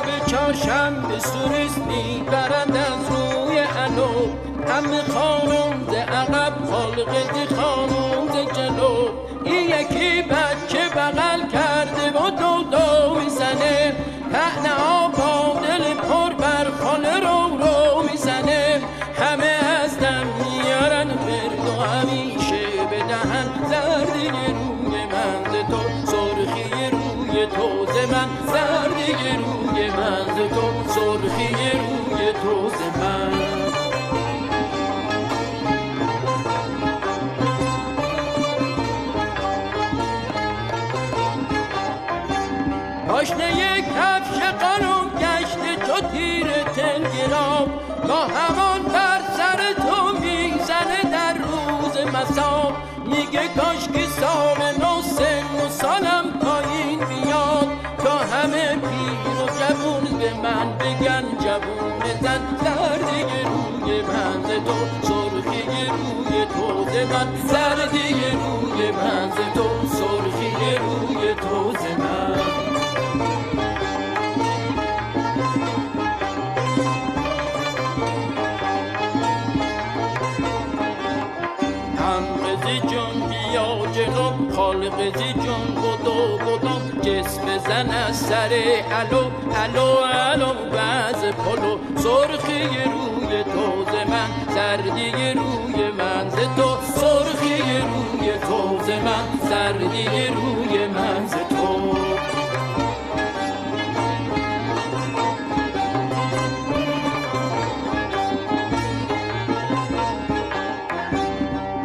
باشم به سوریست می‌برند از روی انو همه خانم ز عقب دی خانم ز جلو این یکی بچه بغل کرده و دو دو می‌زنه. پهنه ها با دل پر بر خانه رو رو می‌زنه. همه از دم میارن برد و همیشه بدهن زردی روی من تو سرخی تو من زردی روی من تو سرخی روی تو من. پاشنه کفش قانون گشته چو تیر تلگرام با همان بر سر تو می‌زنه در روز مسام میگه کاش که سال نو سن و زن زردی روی من تو سرخی روی تو من. زردی روی من تو سرخی روی تو من. خالق زی جون بدو بدو. جسم زن از سر الو الو الو باز پلو. سرخی روی تو من سردی روی من ز تو. سرخی روی تو من سردی روی من ز تو.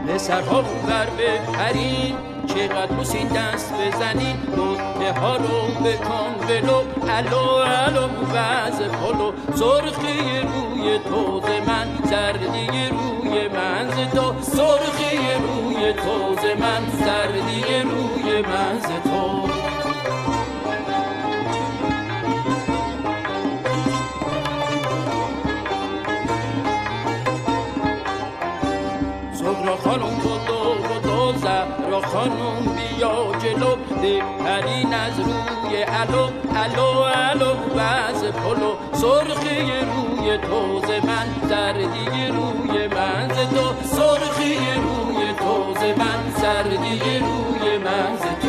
پسرها بر بپرین. چقدر بوسین دست بزنی؟ نقطه ها رو بکن ولو. الو الو وز پلو سرخی روی توز من. سردی روی من تو. سرخی روی توز من. سردی روی من تو. سغرا خانم خانم بیا جلو بهترین از روی الو. الو الو وز پلو سرخی روی توز من. سردی روی من تو سرخی روی توز من. سردی روی من تو.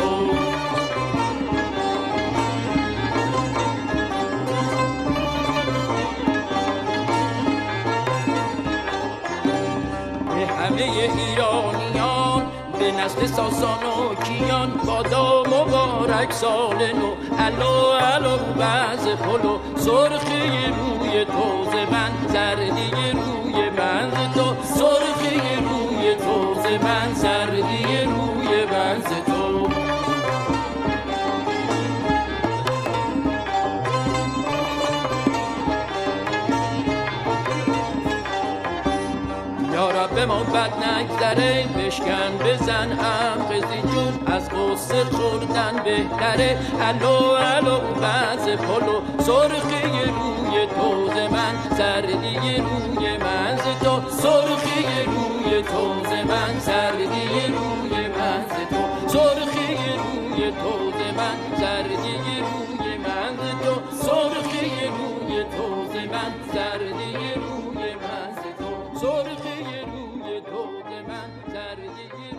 نسل ساسان و کیان بادا مبارک سال نو. الو الو بعض پلو سرخی روی به ما بد نگذره بشکن بزن هم جون از قصه خوردن بهتره. الو الو بعض پلو سرخی روی توز من سردی روی من تو. سرخی روی توز من سردی Sarıcı